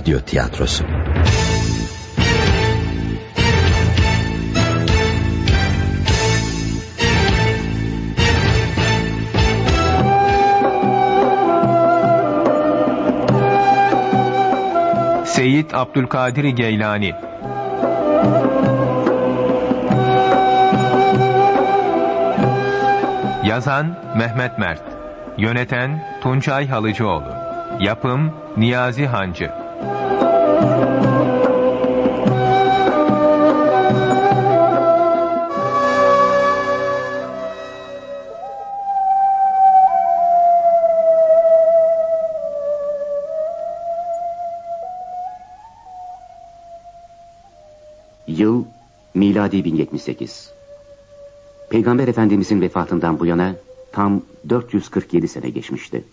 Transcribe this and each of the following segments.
Radyo Tiyatrosu. Seyyid Abdülkadir Geylani. Yazan Mehmet Mert. Yöneten Tunçay Halıcıoğlu. Yapım Niyazi Hancı miladi 1078. Peygamber Efendimizin vefatından bu yana tam 447 sene geçmişti.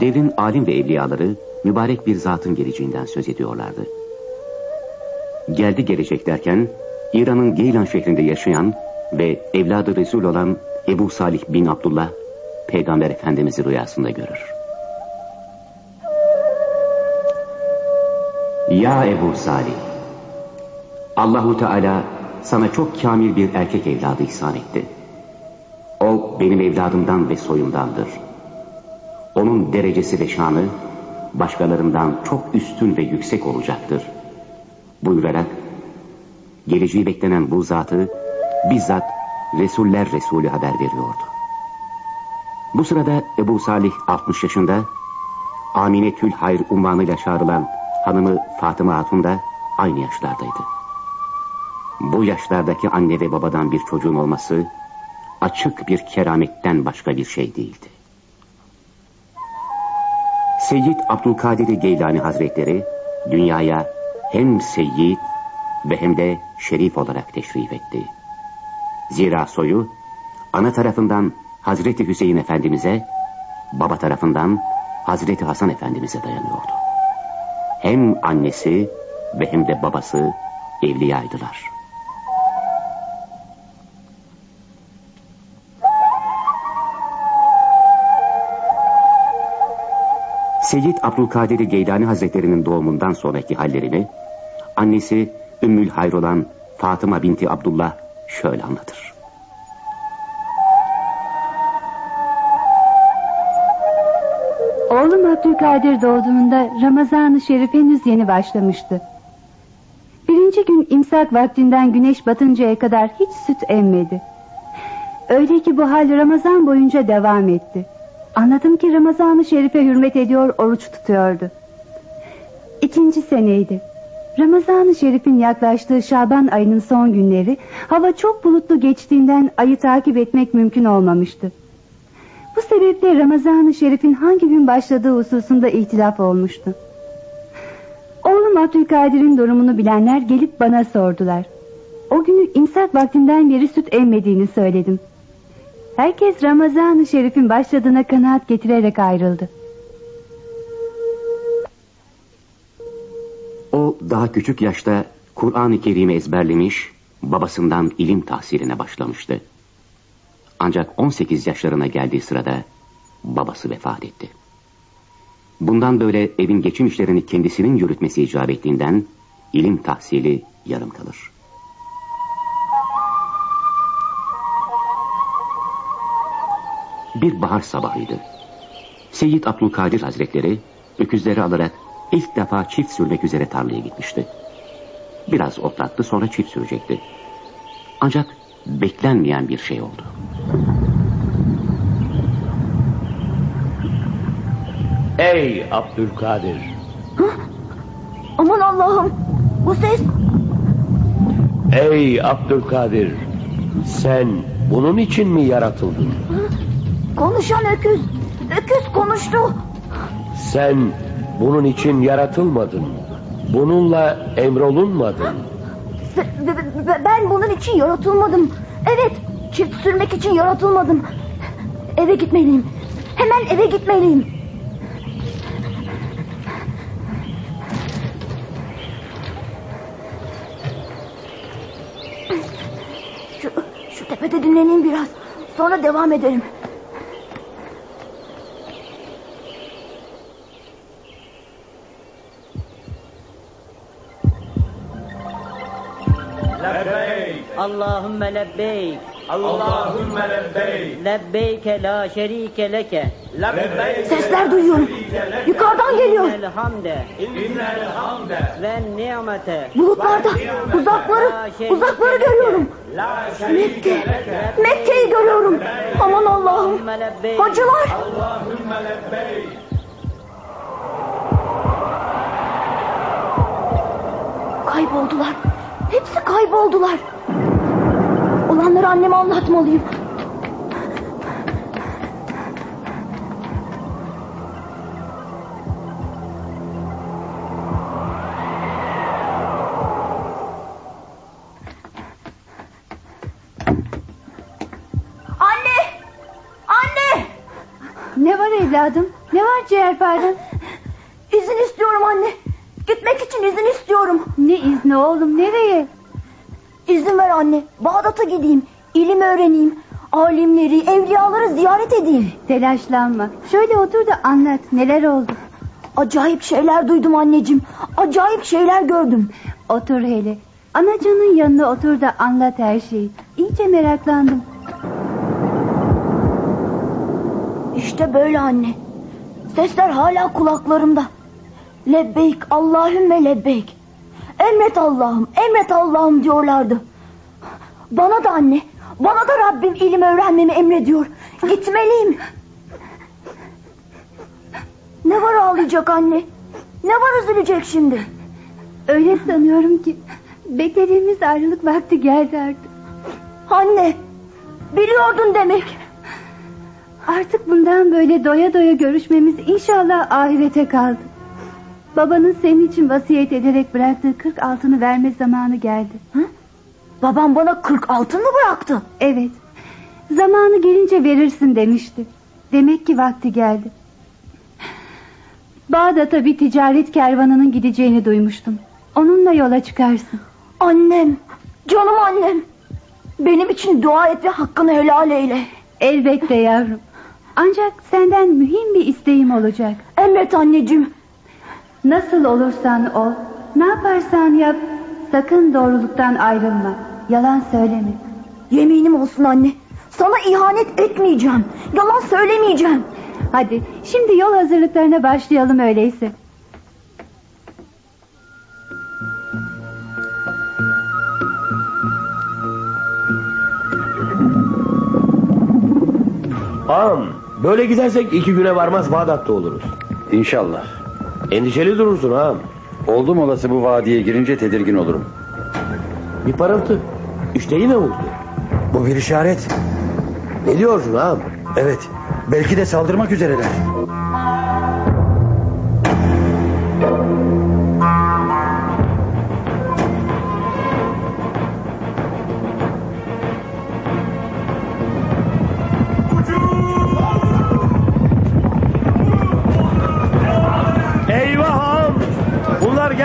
Devrin alim ve evliyaları mübarek bir zatın geleceğinden söz ediyorlardı. Geldi gelecek derken İran'ın Geylan şehrinde yaşayan ve evladı Resul olan Ebu Salih bin Abdullah Peygamber Efendimiz'i rüyasında görür. Ya Ebu Salih Allahu Teala sana çok kamil bir erkek evladı ihsan etti. O benim evladımdan ve soyumdandır. Onun derecesi ve şanı başkalarından çok üstün ve yüksek olacaktır. Buyurarak geleceği beklenen bu zatı bizzat Resuller Resulü haber veriyordu. Bu sırada Ebu Salih 60 yaşında, Amine Tül Hayr unvanıyla çağrılan hanımı Fatıma Hatun da aynı yaşlardaydı. Bu yaşlardaki anne ve babadan bir çocuğun olması açık bir kerametten başka bir şey değildi. Seyyid Abdülkadir Geylani Hazretleri dünyaya hem seyyid ve hem de şerif olarak teşrif etti. Zira soyu ana tarafından Hazreti Hüseyin Efendimiz'e, baba tarafından Hazreti Hasan Efendimiz'e dayanıyordu. Hem annesi ve hem de babası evliyaydılar. Seyyid Abdülkadir Geylani Hazretleri'nin doğumundan sonraki hallerini annesi Ümmül Hayr olan Fatıma binti Abdullah şöyle anlatır. Oğlum Abdülkadir doğduğunda Ramazan-ı Şerif henüz yeni başlamıştı. Birinci gün imsak vaktinden güneş batıncaya kadar hiç süt emmedi. Öyle ki bu hal Ramazan boyunca devam etti. Anladım ki Ramazan-ı Şerif'e hürmet ediyor, oruç tutuyordu. İkinci seneydi. Ramazan-ı Şerif'in yaklaştığı Şaban ayının son günleri hava çok bulutlu geçtiğinden ayı takip etmek mümkün olmamıştı. Bu sebeple Ramazan-ı Şerif'in hangi gün başladığı hususunda ihtilaf olmuştu. Oğlum Abdülkadir'in durumunu bilenler gelip bana sordular. O günü imsak vaktinden beri süt emmediğini söyledim. Herkes Ramazan-ı Şerif'in başladığına kanaat getirerek ayrıldı. O daha küçük yaşta Kur'an-ı Kerim'i ezberlemiş, babasından ilim tahsiline başlamıştı. Ancak 18 yaşlarına geldiği sırada babası vefat etti. Bundan böyle evin geçim işlerini kendisinin yürütmesi icap ettiğinden ilim tahsili yarım kalır. Bir bahar sabahıydı. Seyyid Abdülkadir Hazretleri öküzleri alarak ilk defa çift sürmek üzere tarlaya gitmişti. Biraz otlattı sonra çift sürecekti. Ancak beklenmeyen bir şey oldu. Ey Abdülkadir! Aman Allah'ım! Bu ses! Ey Abdülkadir! Sen bunun için mi yaratıldın? Konuşan öküz! Öküz konuştu! Sen bunun için yaratılmadın. Bununla emrolunmadın. Ben bunun için yaratılmadım. Evet, çift sürmek için yaratılmadım. Eve gitmeliyim. Hemen eve gitmeliyim. Şu, şu tepede dinleneyim biraz. Sonra devam edelim. Allahümme lebbeyk. Allahümme lebbeyk. Lebbeyke la şerike leke. Lebbeyk. Sesler duyuyorum. Yukarıdan geliyor. İnnel hamde İnnel hamde. ve ni'mete. Bulutlarda uzakları, uzakları görüyorum. La Mekke, şerike leke. Mekke'yi görüyorum. Aman Allah'ım. Hacılar. Allahümme lebbeyk. Kayboldular. Hepsi kayboldular. Olanları anneme anlatmalıyım. Anne! Anne! Ne var evladım? Ne var ciğerparem? İzin istiyorum anne. Gitmek için izin istiyorum. Ne izni oğlum nereye? İzin ver anne. Bağdat'a gideyim. İlim öğreneyim. Alimleri, evliyaları ziyaret edeyim. Telaşlanma. Şöyle otur da anlat neler oldu. Acayip şeyler duydum anneciğim. Acayip şeyler gördüm. Otur hele. Anacının yanına otur da anlat her şeyi. İyice meraklandım. İşte böyle anne. Sesler hala kulaklarımda. Lebbeyk Allahümme lebbeyk. Emret Allah'ım, emret Allah'ım diyorlardı. Bana da anne, bana da Rabbim ilim öğrenmemi emrediyor. Gitmeliyim. Ne var ağlayacak anne? Ne var üzülecek şimdi? Öyle sanıyorum ki beklediğimiz ayrılık vakti geldi artık. Anne, biliyordun demek. Artık bundan böyle doya doya görüşmemiz inşallah ahirete kaldı. Babanın senin için vasiyet ederek bıraktığı kırk altını verme zamanı geldi. Hı? Babam bana kırk altın mı bıraktı? Evet. Zamanı gelince verirsin demişti. Demek ki vakti geldi. Bağdat'a bir ticaret kervanının gideceğini duymuştum. Onunla yola çıkarsın. Annem, canım annem. Benim için dua et ve hakkını helal eyle. Elbette yavrum. Ancak senden mühim bir isteğim olacak. Emret anneciğim. Nasıl olursan ol, ne yaparsan yap, sakın doğruluktan ayrılma. Yalan söyleme. Yeminim olsun anne. Sana ihanet etmeyeceğim. Yalan söylemeyeceğim. Hadi şimdi yol hazırlıklarına başlayalım öyleyse. Ağam böyle gidersek iki güne varmaz Bağdat'ta oluruz. İnşallah. Endişeli durursun ağam. Oldum olası bu vadiye girince tedirgin olurum. Bir parıltı. İşte yine vurdu. Bu bir işaret. Ne diyorsun ağam? Evet. Belki de saldırmak üzereler.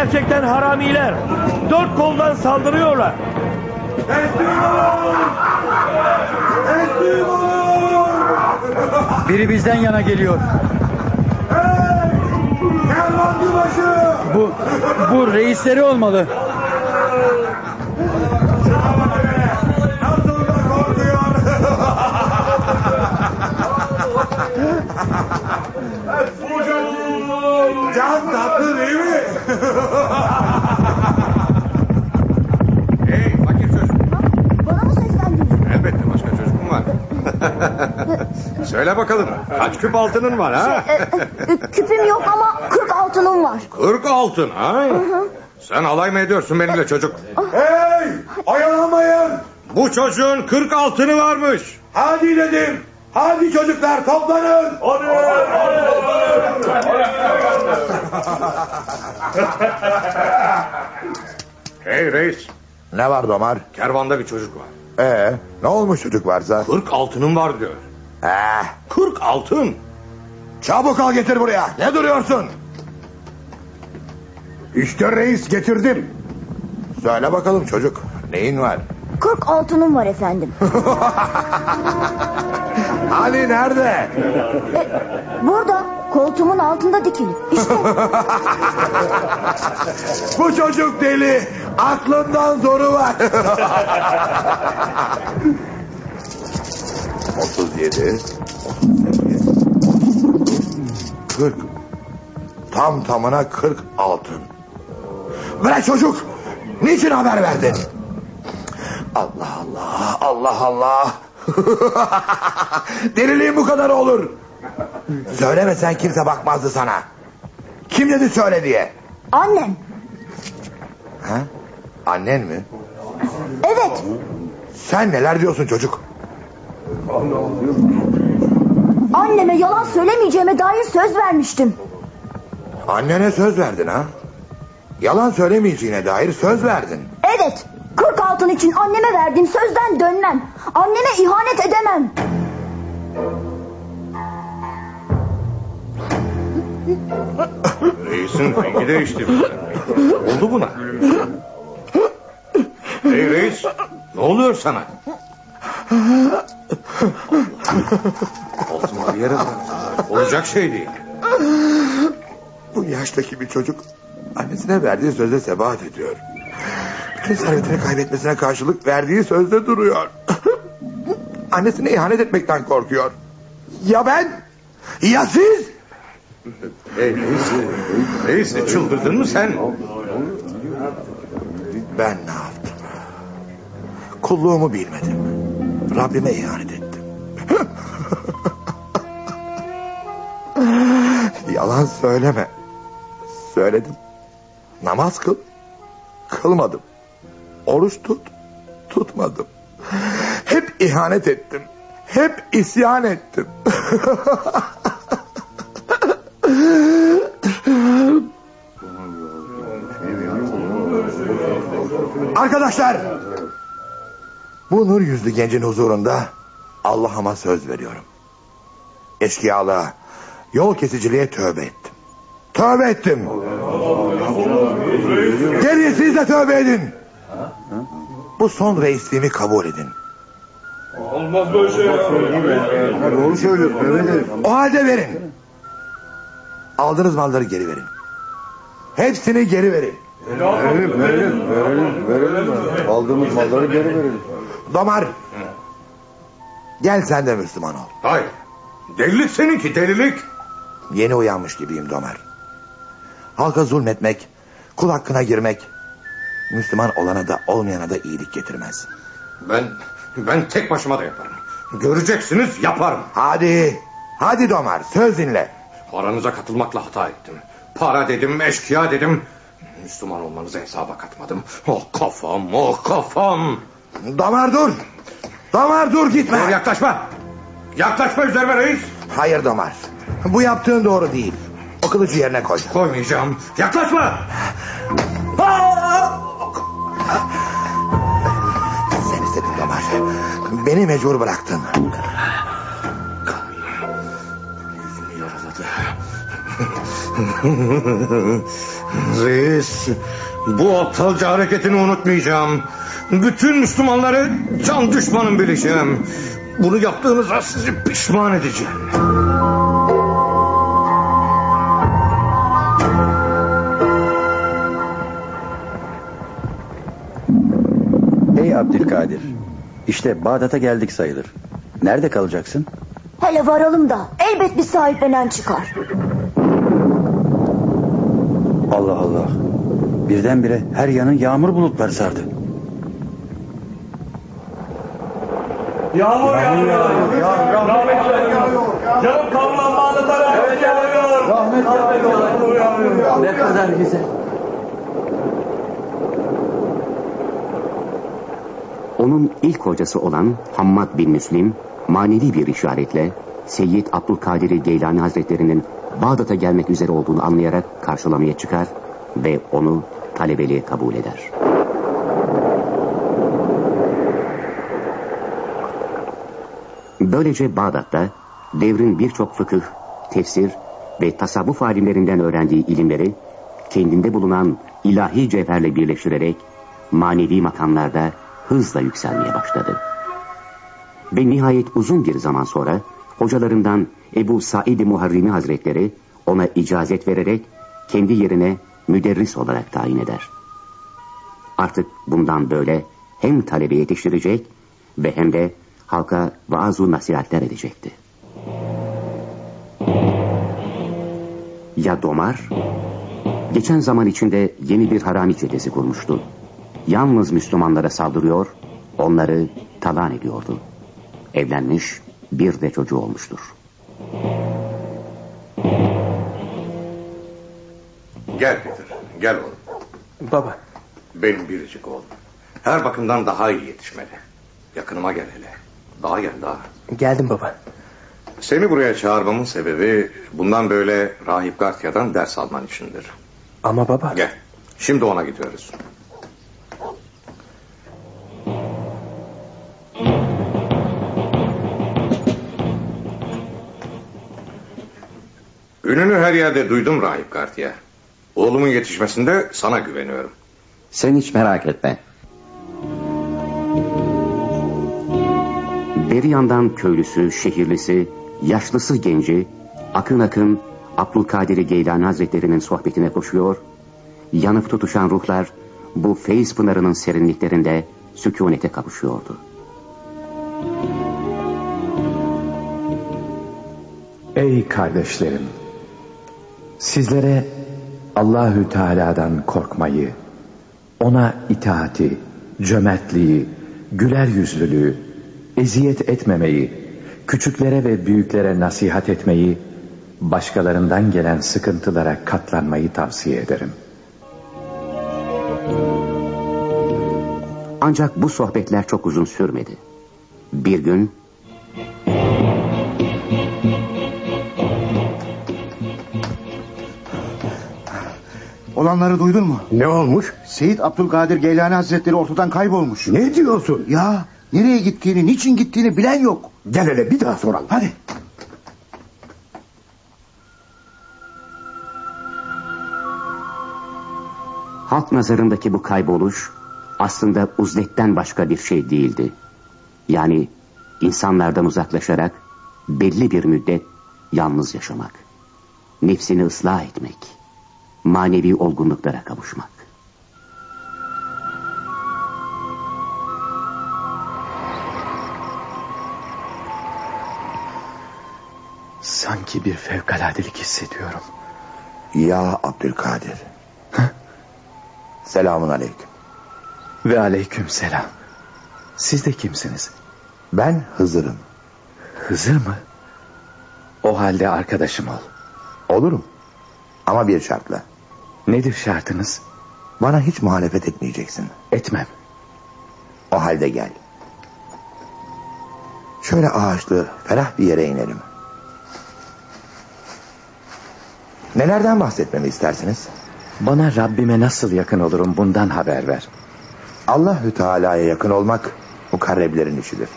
Gerçekten haramiler. Dört koldan saldırıyorlar. Biri bizden yana geliyor. Bu, bu reisleri olmalı. Can tatlı değil mi? hey fakir çocuk. Bana mı seslendin? Elbette başka çocuk mu var? Söyle bakalım kaç küp altının var ha? E, e, küpüm yok ama kırk altınım var. Kırk altın ha? Sen alay mı ediyorsun benimle çocuk? Hey oyalamayın. Bu çocuğun kırk altını varmış. Hadi dedim. Hadi çocuklar toplanın. Hadi. hey reis. Ne var Domar? Kervanda bir çocuk var. Ee, ne olmuş çocuk varsa? Kırk altının var diyor. Eh, Kırk altın. çabuk al getir buraya. Ne duruyorsun? İşte reis getirdim. Söyle bakalım çocuk. Neyin var? Kırk altınım var efendim. Ali nerede? Burada Koltuğumun altında dikili. İşte Bu çocuk deli. Aklından zoru var. 37 40 Tam tamına 40 altın. Bre çocuk. Niçin haber verdin? Allah Allah. Allah Allah. Deliliğin bu kadar olur. Söylemesen kimse bakmazdı sana. Kim dedi söyle diye? annem. Ha? Annen mi? Evet. Sen neler diyorsun çocuk? Anneme yalan söylemeyeceğime dair söz vermiştim. Annene söz verdin ha? Yalan söylemeyeceğine dair söz verdin. Evet. 40 altın için anneme verdiğim sözden dönmem. Anneme ihanet edemem. Reisin rengi değişti. Oldu buna. Hey reis. Ne oluyor sana? Altınları yere. Olacak şey değil. Bu yaştaki bir çocuk annesine verdiği sözde sebat ediyor. Bütün servetini kaybetmesine karşılık verdiği sözde duruyor. Annesine ihanet etmekten korkuyor. Ya ben? Ya siz? Reis. Reis çıldırdın mı sen? Ben ne yaptım? Kulluğumu bilmedim. Rabbime ihanet ettim. Yalan söyleme. Söyledim. Namaz kıl. Kılmadım. Oruç tut. Tutmadım. Hep ihanet ettim. Hep isyan ettim. Arkadaşlar. Bu nur yüzlü gencin huzurunda Allah'ıma söz veriyorum. Eşkıyalığa, yol kesiciliğe tövbe ettim. Tövbe ettim. Geriye siz de tövbe edin. Bu son reisliğimi kabul edin. Olmaz böyle şey. Doğru söylüyor. O halde verin. Aldığınız malları geri verin. Hepsini geri verin. Verelim, verelim, verelim, verelim. Aldığımız malları geri verelim. Damar. Gel sen de Müslüman ol. Hayır. Delilik seninki delilik. Yeni uyanmış gibiyim Domar. Halka zulmetmek, kul hakkına girmek, Müslüman olana da olmayana da iyilik getirmez. Ben ben tek başıma da yaparım. Göreceksiniz yaparım. Hadi, hadi Domar söz dinle. Paranıza katılmakla hata ettim. Para dedim, eşkıya dedim. Müslüman olmanızı hesaba katmadım. Oh kafam, oh kafam. Damar dur. Damar dur gitme. Dur yaklaşma. Yaklaşma üzerime reis. Hayır Damar. Bu yaptığın doğru değil. O kılıcı yerine koy. Koymayacağım. Yaklaşma. Sen istedin Damar. Beni mecbur bıraktın. Yüzümü yaraladı. Reis, bu aptalca hareketini unutmayacağım. Bütün Müslümanları can düşmanım bileceğim. Bunu yaptığınıza sizi pişman edeceğim. Abdülkadir. İşte Bağdat'a geldik sayılır. Nerede kalacaksın? Hele varalım da elbet bir sahiplenen çıkar. Allah Allah. Birdenbire her yanın yağmur bulutları sardı. Yağmur yağıyor. Rahmet yağıyor. Canım kavrulama anlatarak. Evet yağıyor. Rahmet yağıyor. Ne kadar güzel. Onun ilk hocası olan Hammad bin Müslim manevi bir işaretle Seyyid Abdülkadir Geylani Hazretleri'nin Bağdat'a gelmek üzere olduğunu anlayarak karşılamaya çıkar ve onu talebeliğe kabul eder. Böylece Bağdat'ta devrin birçok fıkıh, tefsir ve tasavvuf alimlerinden öğrendiği ilimleri kendinde bulunan ilahi cevherle birleştirerek manevi makamlarda hızla yükselmeye başladı. Ve nihayet uzun bir zaman sonra hocalarından Ebu Said-i Muharrimi Hazretleri ona icazet vererek kendi yerine müderris olarak tayin eder. Artık bundan böyle hem talebe yetiştirecek ve hem de halka vaaz nasihatler edecekti. Ya Domar? Geçen zaman içinde yeni bir harami çetesi kurmuştu. Yalnız Müslümanlara saldırıyor, onları talan ediyordu. Evlenmiş, bir de çocuğu olmuştur. Gel Peter, gel oğlum. Baba. Benim biricik oğlum. Her bakımdan daha iyi yetişmeli. Yakınıma gel hele. Daha gel daha. Geldim baba. Seni buraya çağırmamın sebebi bundan böyle Rahip Gartya'dan ders alman içindir. Ama baba. Gel. Şimdi ona gidiyoruz. Ününü her yerde duydum Rahip Gartya. Oğlumun yetişmesinde sana güveniyorum. Sen hiç merak etme. Beri yandan köylüsü, şehirlisi, yaşlısı genci, akın akın Abdülkadir Geylani Hazretleri'nin sohbetine koşuyor, yanıp tutuşan ruhlar bu feyiz pınarının serinliklerinde sükunete kavuşuyordu. Ey kardeşlerim! Sizlere Allahü Teala'dan korkmayı, ona itaati, cömertliği, güler yüzlülüğü, eziyet etmemeyi, küçüklere ve büyüklere nasihat etmeyi, başkalarından gelen sıkıntılara katlanmayı tavsiye ederim. Ancak bu sohbetler çok uzun sürmedi. Bir gün Olanları duydun mu? Ne olmuş? Seyit Abdülkadir Geylani Hazretleri ortadan kaybolmuş. Ne diyorsun? Ya nereye gittiğini, niçin gittiğini bilen yok. Gel hele bir daha soralım. Hadi. halk nazarındaki bu kayboluş aslında uzletten başka bir şey değildi. Yani insanlardan uzaklaşarak belli bir müddet yalnız yaşamak. Nefsini ıslah etmek. Manevi olgunluklara kavuşmak. Sanki bir fevkaladelik hissediyorum. Ya Abdülkadir. Selamun aleyküm. Ve aleyküm selam. Siz de kimsiniz? Ben Hızır'ım. Hızır mı? O halde arkadaşım ol. Olurum. Ama bir şartla. Nedir şartınız? Bana hiç muhalefet etmeyeceksin. Etmem. O halde gel. Şöyle ağaçlı, ferah bir yere inelim. Nelerden bahsetmemi istersiniz? Bana Rabbime nasıl yakın olurum bundan haber ver. Allahü Teala'ya yakın olmak mukarreblerin işidir.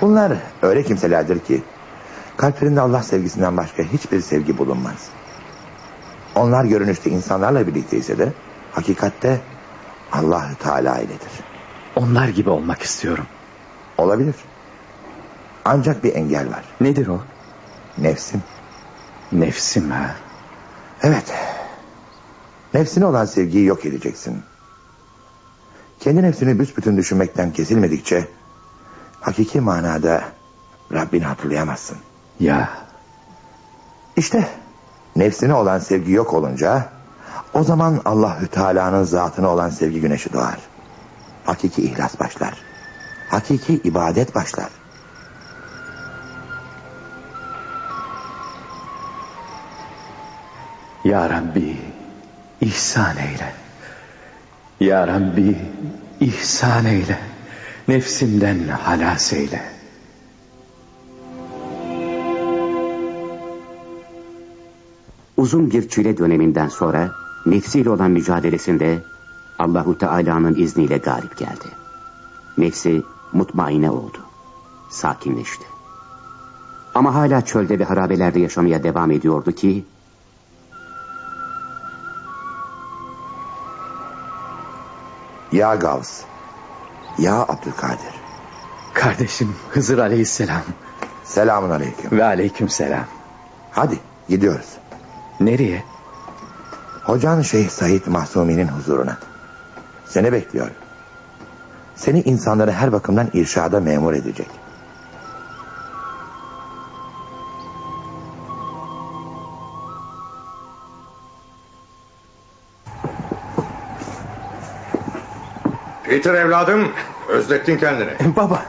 Bunlar öyle kimselerdir ki kalplerinde Allah sevgisinden başka hiçbir sevgi bulunmaz. Onlar görünüşte insanlarla birlikteyse de hakikatte Allahü Teala iledir. Onlar gibi olmak istiyorum. Olabilir. Ancak bir engel var. Nedir o? Nefsin. Nefsim ha. Evet. Nefsine olan sevgiyi yok edeceksin. Kendi nefsini büsbütün düşünmekten kesilmedikçe hakiki manada Rabbini hatırlayamazsın. Ya. İşte nefsine olan sevgi yok olunca o zaman Allahü Teala'nın zatına olan sevgi güneşi doğar. Hakiki ihlas başlar. Hakiki ibadet başlar. Ya Rabbi ihsan eyle. Ya Rabbi ihsan eyle. Nefsimden halas eyle. Uzun bir çile döneminden sonra nefsiyle olan mücadelesinde Allahu Teala'nın izniyle galip geldi. Nefsi mutmaine oldu. Sakinleşti. Ama hala çölde ve harabelerde yaşamaya devam ediyordu ki Ya Gavs. Ya Abdülkadir. Kardeşim Hızır aleyhisselam. Selamun aleyküm. Ve aleyküm selam. Hadi gidiyoruz. Nereye? Hocan Şeyh Said Mahsumi'nin huzuruna. Seni bekliyor. Seni insanları her bakımdan irşada memur edecek. Peter evladım özlettin kendini. Baba.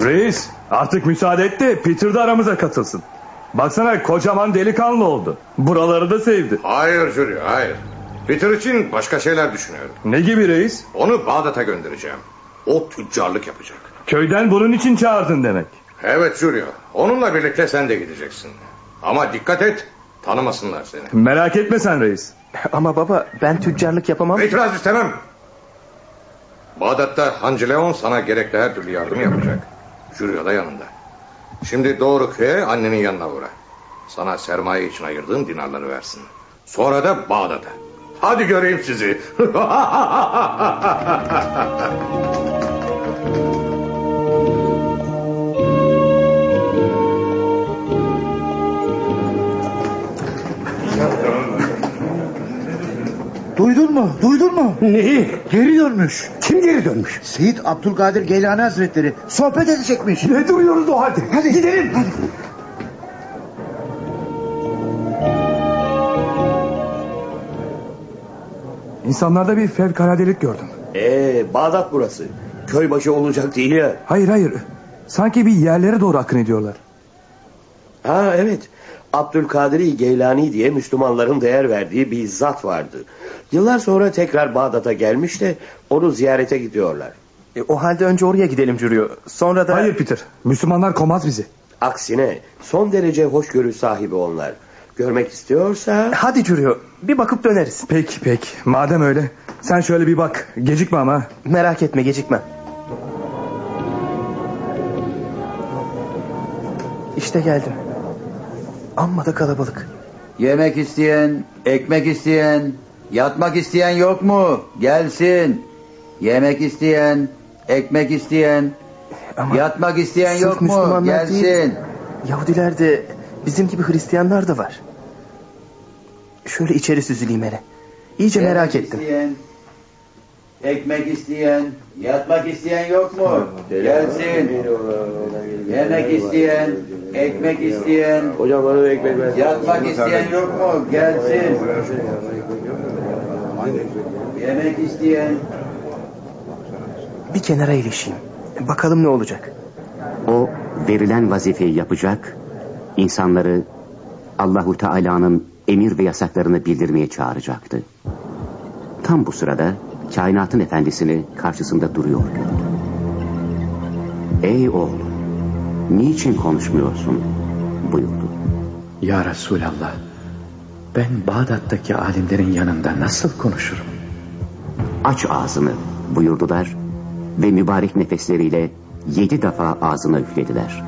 Reis artık müsaade et de Peter de aramıza katılsın. Baksana kocaman delikanlı oldu. Buraları da sevdi. Hayır Jüri hayır. Peter için başka şeyler düşünüyorum. Ne gibi reis? Onu Bağdat'a göndereceğim. O tüccarlık yapacak. Köyden bunun için çağırdın demek. Evet Julio. Onunla birlikte sen de gideceksin. Ama dikkat et. Tanımasınlar seni. Merak etme sen reis. Ama baba ben tüccarlık yapamam. İtiraz istemem. Bağdat'ta Hancı Leon sana gerekli her türlü yardımı yapacak. Julio da yanında. Şimdi doğru köye annenin yanına uğra. Sana sermaye için ayırdığım dinarları versin. Sonra da Bağdat'a. Hadi göreyim sizi. Duydun mu? Duydun mu? Neyi? Geri dönmüş. Kim geri dönmüş? Seyit Abdülkadir Geylani Hazretleri sohbet edecekmiş. Ne duruyoruz o halde? Hadi gidelim. Hadi. İnsanlarda bir fevkaladelik gördüm. Ee, Bağdat burası. Köybaşı olacak değil ya. Hayır hayır. Sanki bir yerlere doğru akın ediyorlar. Ha evet. Abdülkadir Geylani diye Müslümanların değer verdiği bir zat vardı. Yıllar sonra tekrar Bağdat'a gelmiş de onu ziyarete gidiyorlar. E, o halde önce oraya gidelim Cürüyor. Sonra da... Hayır Peter. Müslümanlar komaz bizi. Aksine son derece hoşgörü sahibi onlar. Görmek istiyorsa... Hadi Cürüyor. Bir bakıp döneriz. Peki peki. Madem öyle. Sen şöyle bir bak. Gecikme ama. Merak etme gecikmem. İşte geldim. Amma da kalabalık. Yemek isteyen, ekmek isteyen, yatmak isteyen yok mu? Gelsin. Yemek isteyen, ekmek isteyen, Ama yatmak isteyen yok mu? Gelsin. değil, Yahudiler de bizim gibi Hristiyanlar da var. Şöyle içeri süzüleyim hele. İyice Yemek merak ettim. Ekmek isteyen, yatmak isteyen yok mu? Gelsin. Yemek isteyen, ekmek isteyen, Hocam bana ekmek ver. yatmak isteyen yok mu? Gelsin. Yemek isteyen, Bir kenara ilişeyim. Bakalım ne olacak. O verilen vazifeyi yapacak, insanları Allahu Teala'nın emir ve yasaklarını bildirmeye çağıracaktı. Tam bu sırada kainatın efendisini karşısında duruyor gördü. Ey oğlum, niçin konuşmuyorsun? buyurdu. Ya Resulallah, ben Bağdat'taki alimlerin yanında nasıl konuşurum? Aç ağzını buyurdular ve mübarek nefesleriyle yedi defa ağzına üflediler.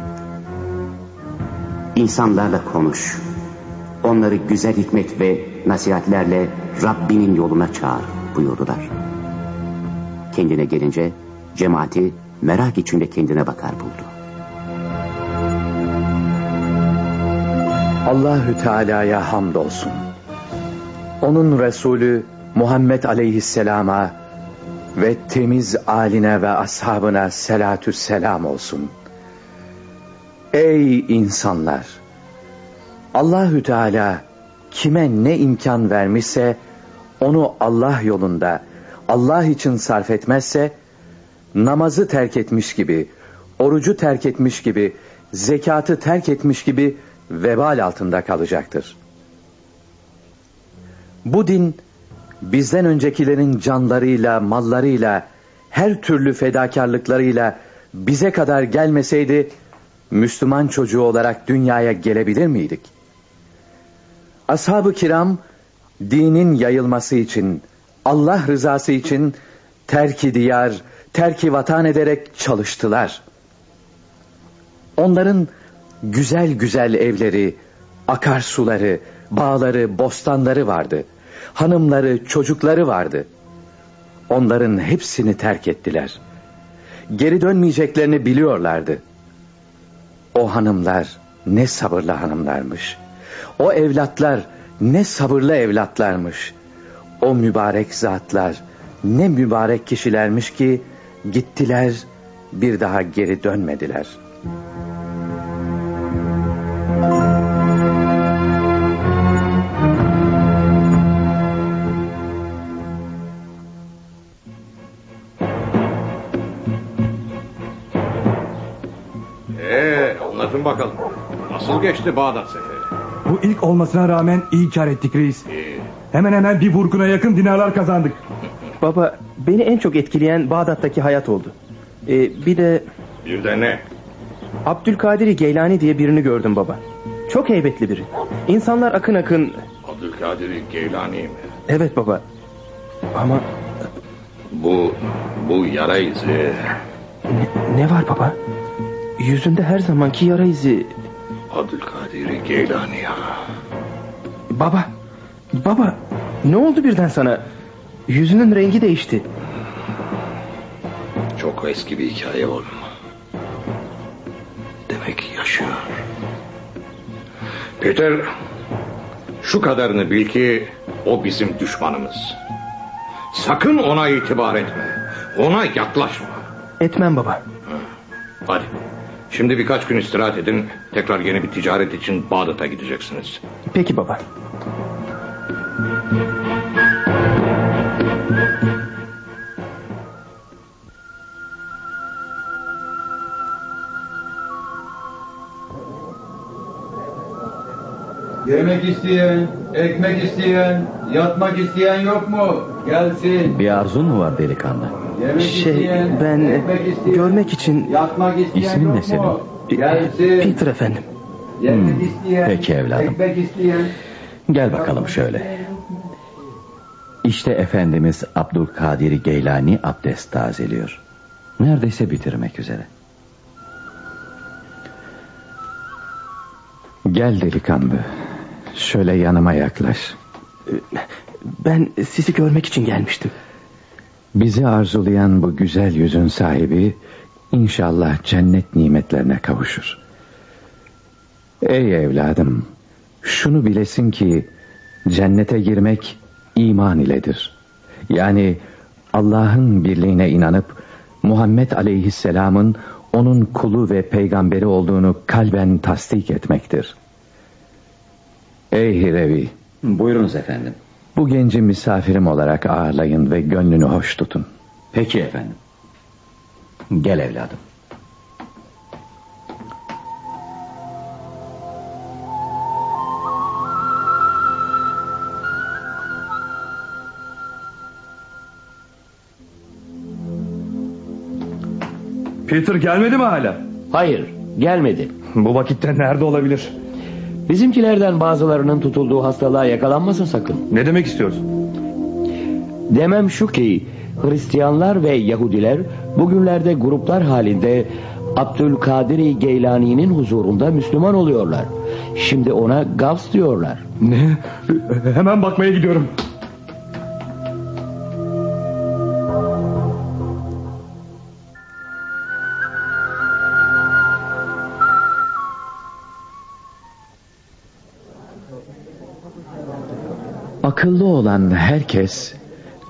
İnsanlarla konuş. Onları güzel hikmet ve nasihatlerle Rabbinin yoluna çağır buyurdular. Kendine gelince cemaati merak içinde kendine bakar buldu. Allahü Teala'ya hamdolsun. Onun Resulü Muhammed Aleyhisselam'a ve temiz aline ve ashabına selatü selam olsun. Ey insanlar! Allahü Teala kime ne imkan vermişse onu Allah yolunda Allah için sarf etmezse namazı terk etmiş gibi, orucu terk etmiş gibi, zekatı terk etmiş gibi vebal altında kalacaktır. Bu din bizden öncekilerin canlarıyla, mallarıyla, her türlü fedakarlıklarıyla bize kadar gelmeseydi Müslüman çocuğu olarak dünyaya gelebilir miydik? Ashab-ı kiram dinin yayılması için, Allah rızası için terki diyar, terki vatan ederek çalıştılar. Onların güzel güzel evleri, akarsuları, bağları, bostanları vardı. Hanımları, çocukları vardı. Onların hepsini terk ettiler. Geri dönmeyeceklerini biliyorlardı. O hanımlar ne sabırlı hanımlarmış. O evlatlar ne sabırlı evlatlarmış. O mübarek zatlar ne mübarek kişilermiş ki gittiler bir daha geri dönmediler. Ee, anlatın bakalım. Nasıl geçti Bağdat seferi? Bu ilk olmasına rağmen iyi kar ettik reis. Hemen hemen bir burkuna yakın dinarlar kazandık. Baba beni en çok etkileyen Bağdat'taki hayat oldu. Ee, bir de Bir de ne? Abdülkadir Geylani diye birini gördüm baba. Çok heybetli biri. İnsanlar akın akın... Abdülkadir Geylani mi? Evet baba. Ama Bu, bu yara izi... ne, ne var baba? Yüzünde her zamanki yara izi. Abdülkadir Geylani ya. Baba, baba ne oldu birden sana? Yüzünün rengi değişti. Çok eski bir hikaye oğlum. Demek yaşıyor. Peter, şu kadarını bil ki o bizim düşmanımız. Sakın ona itibar etme. Ona yaklaşma. Etmem baba. Hadi. Şimdi birkaç gün istirahat edin. Tekrar yeni bir ticaret için Bağdat'a gideceksiniz. Peki baba. Yemek isteyen, ekmek isteyen, yatmak isteyen yok mu? Gelsin. Bir arzun mu var delikanlı? Yemek Şey isteyen, ben ekmek isteyen, görmek için... yatmak isteyen İsmin yok ne senin? mu? Gelsin. Peter efendim. Yemek Hmm, isteyen, peki evladım. ekmek isteyen. Gel bakalım şöyle. İşte Efendimiz Abdülkadir Geylani abdest tazeliyor. Neredeyse bitirmek üzere. Gel delikanlı. Şöyle yanıma yaklaş. Ben sizi görmek için gelmiştim. Bizi arzulayan bu güzel yüzün sahibi inşallah cennet nimetlerine kavuşur. Ey evladım, şunu bilesin ki cennete girmek iman iledir. Yani Allah'ın birliğine inanıp Muhammed Aleyhisselam'ın onun kulu ve peygamberi olduğunu kalben tasdik etmektir. Ey Hirevi, Buyurunuz efendim. bu genci misafirim olarak ağırlayın ve gönlünü hoş tutun. Peki efendim. Gel evladım. Peter gelmedi mi hala? Hayır, gelmedi. Bu vakitte nerede olabilir? Bizimkilerden bazılarının tutulduğu hastalığa yakalanmasın sakın. Ne demek istiyorsun? Demem şu ki Hristiyanlar ve Yahudiler bugünlerde gruplar halinde Abdülkadir Geylani'nin huzurunda Müslüman oluyorlar. Şimdi ona Gavs diyorlar. Ne? Hemen bakmaya gidiyorum. Akıllı olan herkes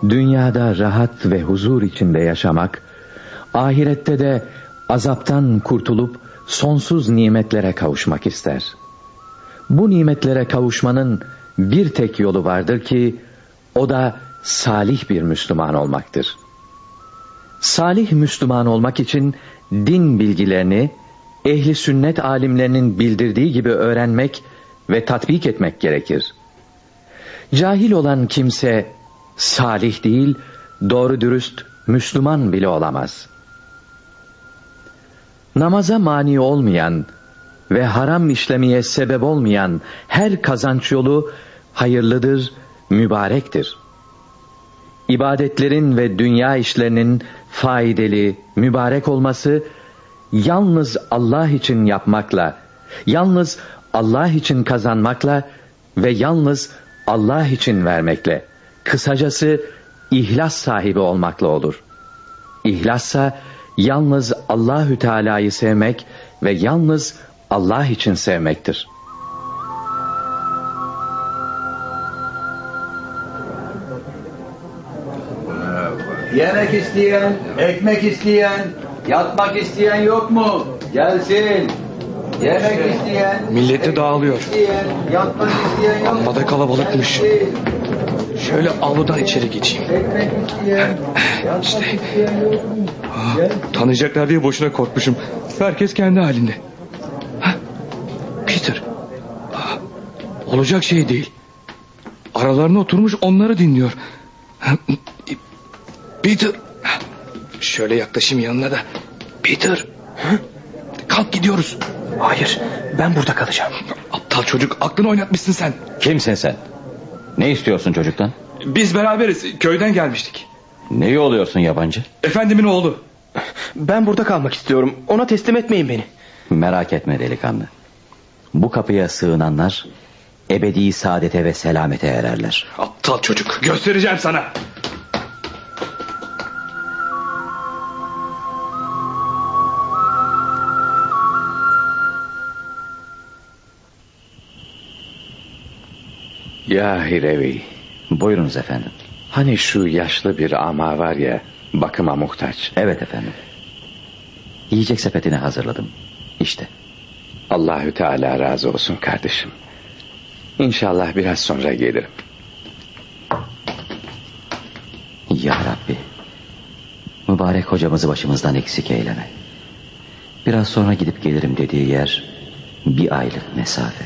dünyada rahat ve huzur içinde yaşamak, ahirette de azaptan kurtulup sonsuz nimetlere kavuşmak ister. Bu nimetlere kavuşmanın bir tek yolu vardır ki o da salih bir Müslüman olmaktır. Salih Müslüman olmak için din bilgilerini ehli sünnet alimlerinin bildirdiği gibi öğrenmek ve tatbik etmek gerekir. Cahil olan kimse salih değil, doğru dürüst Müslüman bile olamaz. Namaza mani olmayan ve haram işlemeye sebep olmayan her kazanç yolu hayırlıdır, mübarektir. İbadetlerin ve dünya işlerinin faydalı, mübarek olması yalnız Allah için yapmakla, yalnız Allah için kazanmakla ve yalnız Allah için vermekle, kısacası ihlas sahibi olmakla olur. İhlassa yalnız Allahü Teala'yı sevmek ve yalnız Allah için sevmektir. Yemek isteyen, ekmek isteyen, yatmak isteyen yok mu? Gelsin. Yemek isteyen, Millet de dağılıyor. isteyen, yatmak isteyen yok? Amma da kalabalıkmış. Şöyle avludan içeri geçeyim. İsteyen, İşte. Ah, tanıyacaklar diye boşuna korkmuşum. Herkes kendi halinde. Peter. Ah, olacak şey değil. Aralarına oturmuş onları dinliyor. Ha, Peter. Şöyle yaklaşayım yanına da. Peter. Kalk gidiyoruz. Hayır ben burada kalacağım. Aptal çocuk aklını oynatmışsın sen. Kimsin sen? Ne istiyorsun çocuktan? Biz beraberiz. Köyden gelmiştik. Neyi oluyorsun yabancı? Efendimin oğlu. Ben burada kalmak istiyorum. Ona teslim etmeyin beni. Merak etme delikanlı. Bu kapıya sığınanlar ebedi saadete ve selamete ererler. Aptal çocuk. Göstereceğim sana. Ya Hirevi, Buyurunuz efendim. hani şu yaşlı bir ama var ya, bakıma muhtaç. Evet efendim. Yiyecek sepetini hazırladım. İşte. Allahü Teala razı olsun kardeşim. İnşallah biraz sonra gelirim. Ya Rabbi. Mübarek hocamızı başımızdan eksik eyleme. Biraz sonra gidip gelirim dediği yer bir aylık mesafe.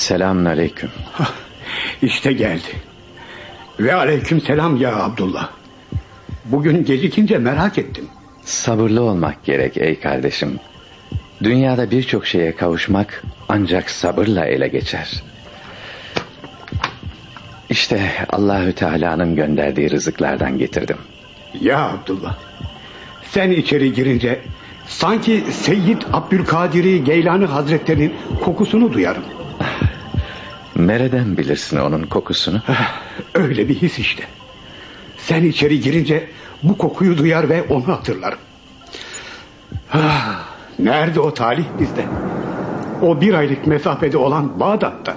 Selamun aleyküm. İşte geldi. Ve aleyküm selam ya Abdullah. Bugün gecikince merak ettim. Sabırlı olmak gerek ey kardeşim. Dünyada birçok şeye kavuşmak ancak sabırla ele geçer. İşte Allahü Teala'nın gönderdiği rızıklardan getirdim. Ya Abdullah. Sen içeri girince sanki Seyyid Abdülkadir Geylani Hazretleri'nin kokusunu duyarım. Nereden bilirsin onun kokusunu? Öyle bir his işte. Sen içeri girince bu kokuyu duyar ve onu hatırlarım. Ah, nerede o talih bizde? O bir aylık mesafede olan Bağdat'ta.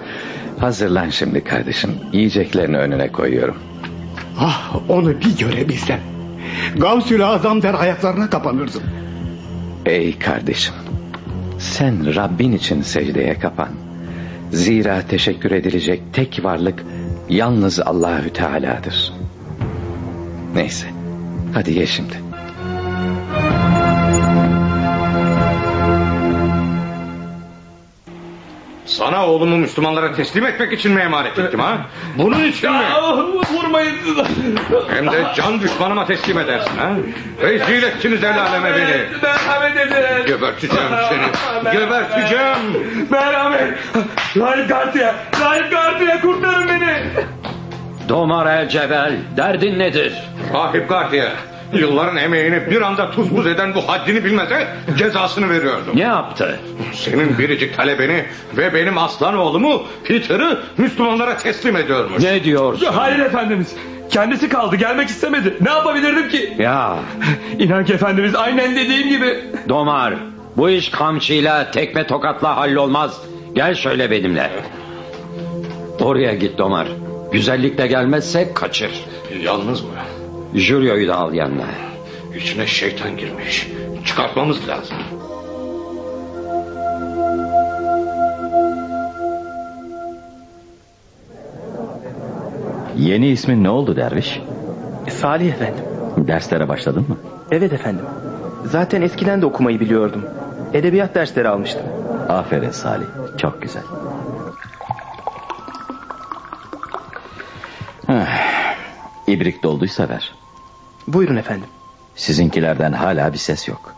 Hazırlan şimdi kardeşim. Yiyeceklerini önüne koyuyorum. Ah onu bir görebilsem. Gavsül Azam der ayaklarına kapanırdım. Ey kardeşim. Sen Rabbin için secdeye kapan. Zira teşekkür edilecek tek varlık yalnız Allahü Teala'dır. Neyse. Hadi ye şimdi. Sana oğlumu Müslümanlara teslim etmek için mi emanet ettim ha? Bunun için mi? Vurmayın. Hem de can düşmanıma teslim edersin ha? Rezil ettiniz el aleme beni. Merhamet edin. Geberteceğim seni. Geberteceğim. Merhamet. Rahip Gardiya. Rahip Gardiya kurtarın beni. Domar el Cebel derdin nedir? Rahip Gardiya. Yılların emeğini bir anda tuz buz eden bu haddini bilmese cezasını veriyordum. Ne yaptı? Senin biricik talebeni ve benim aslan oğlumu Peter'ı Müslümanlara teslim ediyormuş. Ne diyorsun? Hayır efendimiz. Kendisi kaldı gelmek istemedi. Ne yapabilirdim ki? Ya İnan ki efendimiz aynen dediğim gibi. Domar bu iş kamçıyla tekme tokatla hallolmaz. Gel şöyle benimle. Oraya git Domar. Güzellikle gelmezse kaçır. Yalnız mı? Julio'yu da al yanına. İçine şeytan girmiş. Çıkartmamız lazım. Yeni ismin ne oldu derviş? Salih efendim. Derslere başladın mı? Evet efendim. Zaten eskiden de okumayı biliyordum. Edebiyat dersleri almıştım. Aferin Salih. Çok güzel. İbrik dolduysa ver. Buyurun efendim. Sizinkilerden hala bir ses yok.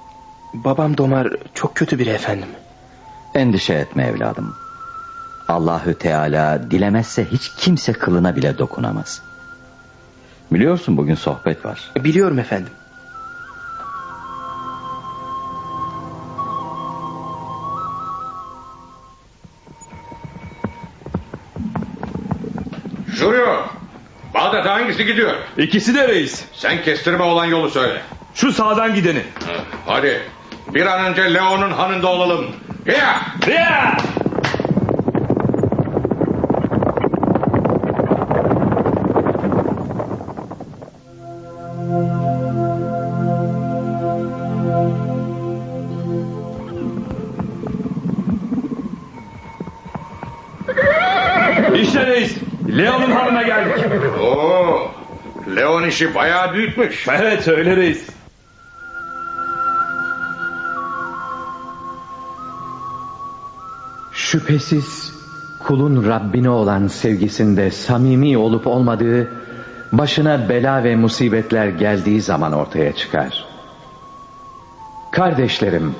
Babam Domar çok kötü biri efendim. Endişe etme evladım. Allahü Teala dilemezse hiç kimse kılına bile dokunamaz. Biliyorsun bugün sohbet var. Biliyorum efendim. Hangisi gidiyor? İkisi de reis. Sen kestirme olan yolu söyle. Şu sağdan gideni. Hadi. Bir an önce Leon'un hanında olalım. Ya! Ya! İşi bayağı büyütmüş. Evet öyle reis. Şüphesiz kulun Rabbine olan sevgisinde samimi olup olmadığı başına bela ve musibetler geldiği zaman ortaya çıkar. Kardeşlerim,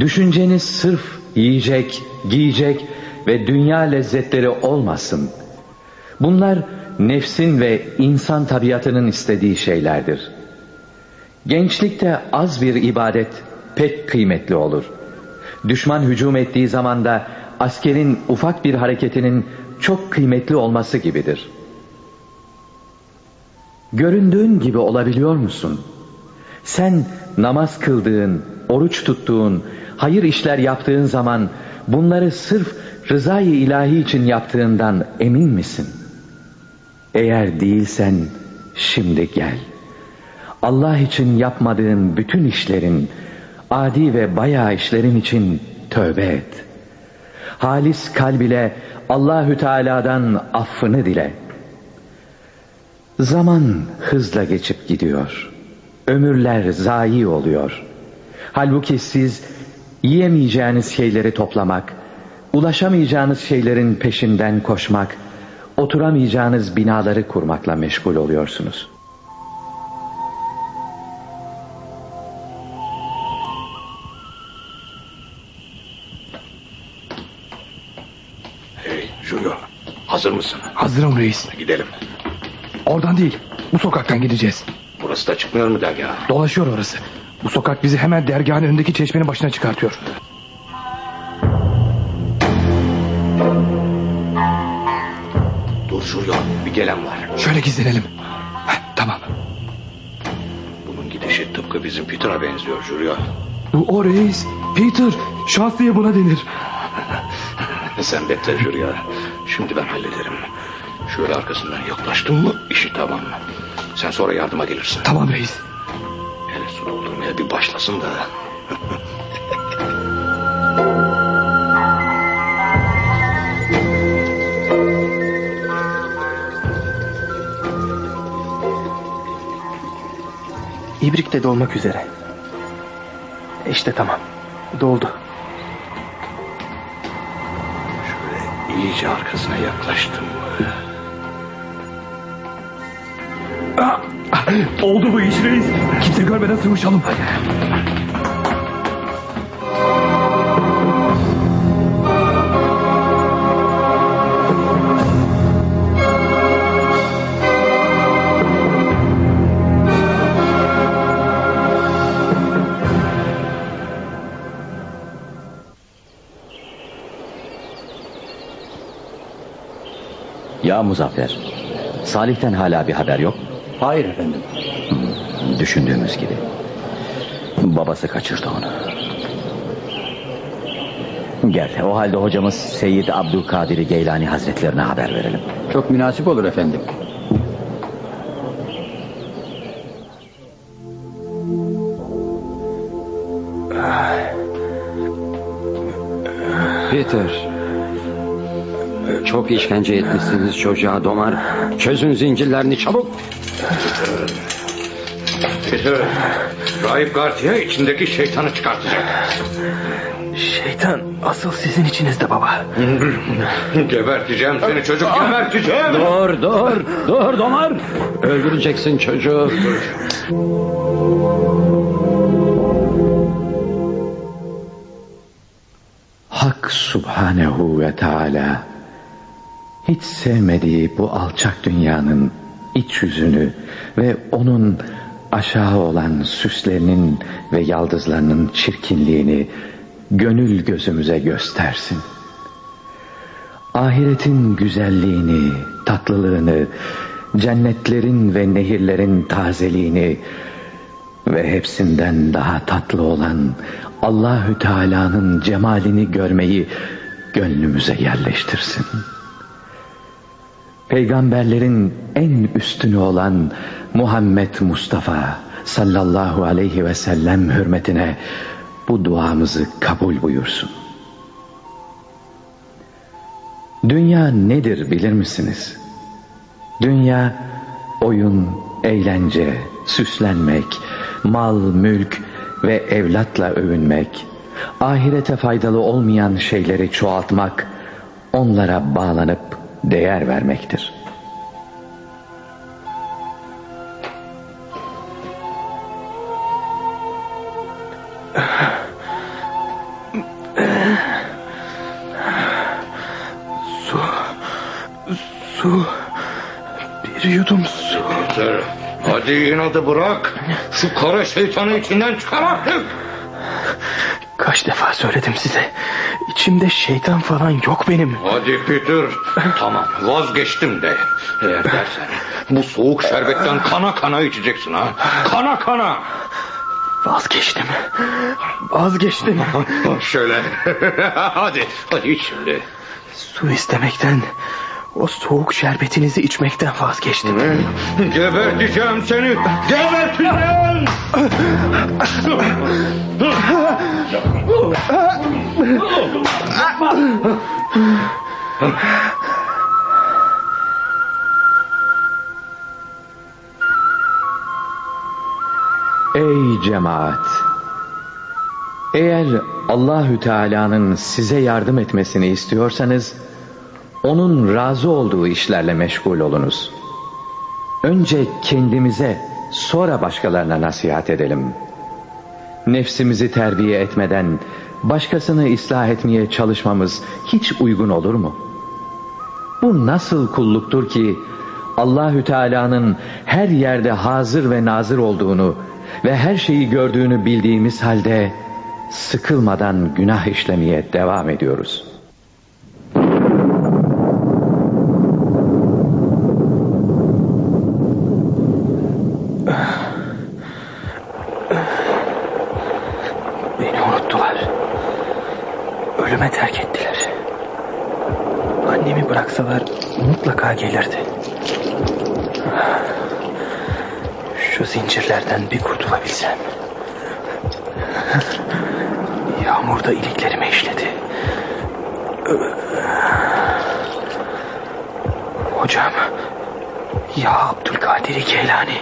düşünceniz sırf yiyecek, giyecek ve dünya lezzetleri olmasın. Bunlar nefsin ve insan tabiatının istediği şeylerdir. Gençlikte az bir ibadet pek kıymetli olur. Düşman hücum ettiği zaman da askerin ufak bir hareketinin çok kıymetli olması gibidir. Göründüğün gibi olabiliyor musun? Sen namaz kıldığın, oruç tuttuğun, hayır işler yaptığın zaman bunları sırf rızayı ilahi için yaptığından emin misin? Eğer değilsen şimdi gel. Allah için yapmadığın bütün işlerin, adi ve bayağı işlerin için tövbe et. Halis kalb ile Allahü Teala'dan affını dile. Zaman hızla geçip gidiyor. Ömürler zayi oluyor. Halbuki siz yiyemeyeceğiniz şeyleri toplamak, ulaşamayacağınız şeylerin peşinden koşmak, oturamayacağınız binaları kurmakla meşgul oluyorsunuz. Hey Julio hazır mısın? Hazırım reis. Gidelim. Oradan değil. Bu sokaktan gideceğiz. Burası da çıkmıyor mu dergah? Dolaşıyor orası. Bu sokak bizi hemen dergahın önündeki çeşmenin başına çıkartıyor. Bir gelen var. Şöyle gizlenelim. Heh, tamam. Bunun gidişi tıpkı bizim Peter'a benziyor Julio. Bu o reis. Peter. Şans diye buna denir. Sen bekle Julio. Şimdi ben hallederim. Şöyle arkasından yaklaştın mı işi tamam. Sen sonra yardıma gelirsin. Tamam reis. Hele su doldurmaya bir başlasın da. İbrik de dolmak üzere. İşte tamam. Doldu. Şöyle iyice arkasına yaklaştım? Ah, oldu bu iş reis. Kimse görmeden sıvışalım. Ya Muzaffer, Salih'ten hala bir haber yok. Hayır efendim. Hmm, Düşündüğümüz gibi. Babası kaçırdı onu. Gel, o halde hocamız Seyyid Abdülkadir Geylani Hazretlerine haber verelim. Çok münasip olur efendim. Peter. Çok işkence etmişsiniz çocuğa Domar. Çözün zincirlerini çabuk. Peter, Rahip Garcia içindeki şeytanı çıkartacak. Şeytan asıl sizin içinizde baba. geberteceğim seni çocuk, geberteceğim. Dur dur dur Domar. Öldüreceksin çocuğu. Hak Subhanehu ve Teala hiç sevmediği bu alçak dünyanın iç yüzünü ve onun aşağı olan süslerinin ve yaldızlarının çirkinliğini gönül gözümüze göstersin. Ahiretin güzelliğini, tatlılığını, cennetlerin ve nehirlerin tazeliğini ve hepsinden daha tatlı olan Allahü Teala'nın cemalini görmeyi gönlümüze yerleştirsin. Peygamberlerin en üstünü olan Muhammed Mustafa sallallahu aleyhi ve sellem hürmetine bu duamızı kabul buyursun. Dünya nedir bilir misiniz? Dünya oyun, eğlence, süslenmek, mal, mülk ve evlatla övünmek, ahirete faydalı olmayan şeyleri çoğaltmak, onlara bağlanıp değer vermektir. Su. Su. Bir yudum su. Yeter. Hadi inadı bırak. Şu kara şeytanı içinden çıkar artık. Kaç defa söyledim size. İçimde şeytan falan yok benim. Hadi Peter. tamam vazgeçtim de. Eğer dersen bu soğuk şerbetten kana kana içeceksin ha. Kana kana. Vazgeçtim. Vazgeçtim. Şöyle. hadi. Hadi iç şimdi. Su istemekten, o soğuk şerbetinizi içmekten vazgeçtim. Geberteceğim seni. Geberteceğim. Ey cemaat! Eğer Allahü Teala'nın size yardım etmesini istiyorsanız, onun razı olduğu işlerle meşgul olunuz. Önce kendimize, sonra başkalarına nasihat edelim. Nefsimizi terbiye etmeden başkasını ıslah etmeye çalışmamız hiç uygun olur mu? Bu nasıl kulluktur ki Allahü Teala'nın her yerde hazır ve nazır olduğunu ve her şeyi gördüğünü bildiğimiz halde sıkılmadan günah işlemeye devam ediyoruz. Beni unuttular. Ölüme terk ettiler. Annemi bıraksalar mutlaka gelirdi. Şu zincirlerden bir kurtulabilsem. Yağmurda iliklerime işledi. Hocam. Ya Abdülkadir Geylani.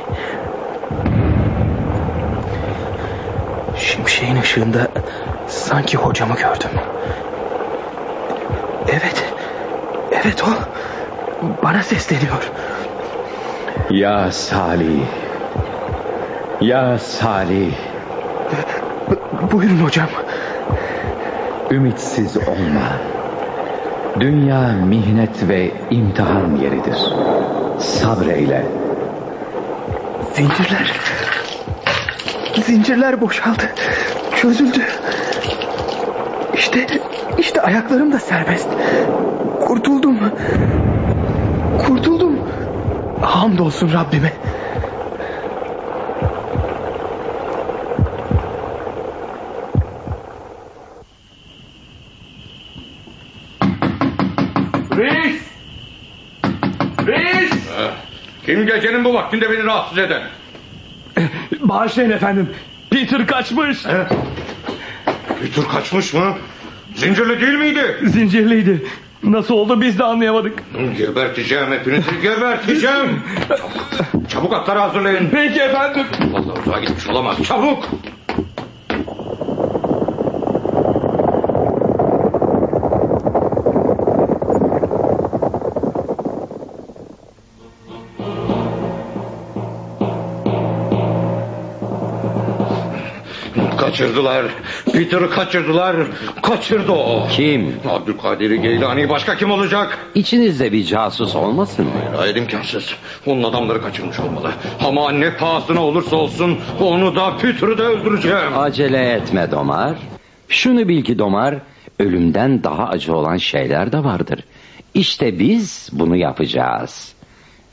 Şimşeğin ışığında sanki hocamı gördüm. Evet. Evet o. Bana sesleniyor. Ya Salih! Ya Salih! Buyurun hocam. Ümitsiz olma. Dünya mihnet ve imtihan yeridir. Sabreyle. Zincirler. Zincirler boşaldı. Çözüldü. İşte, işte ayaklarım da serbest. Kurtuldum. Kurtuldum. Hamdolsun Rabbime. Reis! Reis! Kim gecenin bu vaktinde beni rahatsız eden? Bağışlayın efendim. Peter kaçmış. Peter kaçmış mı? Zincirli değil miydi? Zincirliydi. Nasıl oldu biz de anlayamadık. Geberteceğim hepinizi geberteceğim. Çabuk, çabuk atları hazırlayın. Peki efendim. Vallahi uzağa gitmiş olamaz. Çabuk. Kaçırdılar. Peter'ı kaçırdılar. Kaçırdı o. Kim? Abdülkadir Geylani başka kim olacak? İçinizde bir casus olmasın mı? Hayır imkansız. Onun adamları kaçırmış olmalı. Ama ne pahasına olursa olsun onu da Peter'ı da öldüreceğim. Acele etme Domar. Şunu bil ki Domar, ölümden daha acı olan şeyler de vardır. İşte biz bunu yapacağız.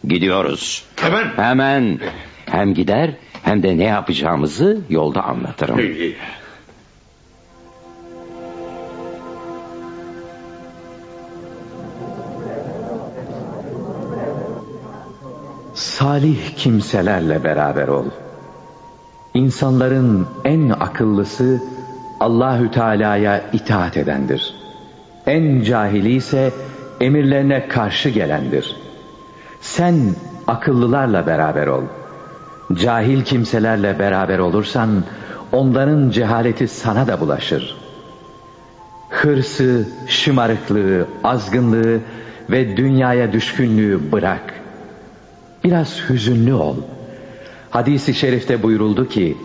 Gidiyoruz. Hemen. Hemen. Hem gider hem de ne yapacağımızı yolda anlatırım. İyi. Salih kimselerle beraber ol. İnsanların en akıllısı Allahü Teala'ya itaat edendir. En cahili ise emirlerine karşı gelendir. Sen akıllılarla beraber ol. Cahil kimselerle beraber olursan onların cehaleti sana da bulaşır. Hırsı, şımarıklığı, azgınlığı ve dünyaya düşkünlüğü bırak. Biraz hüzünlü ol. Hadis-i şerifte buyuruldu ki,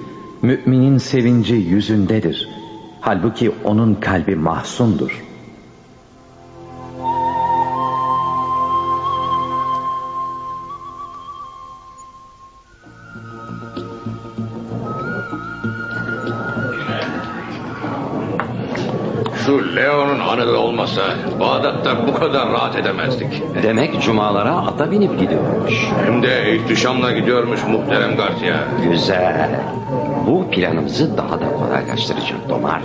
müminin sevinci yüzündedir. Halbuki onun kalbi mahzundur. Olmasa Bağdat'ta bu kadar rahat edemezdik. Demek cumalara ata binip gidiyormuş. Hem de ihtişamla gidiyormuş muhterem Gartiya. Güzel. Bu planımızı daha da kolaylaştıracak Domar.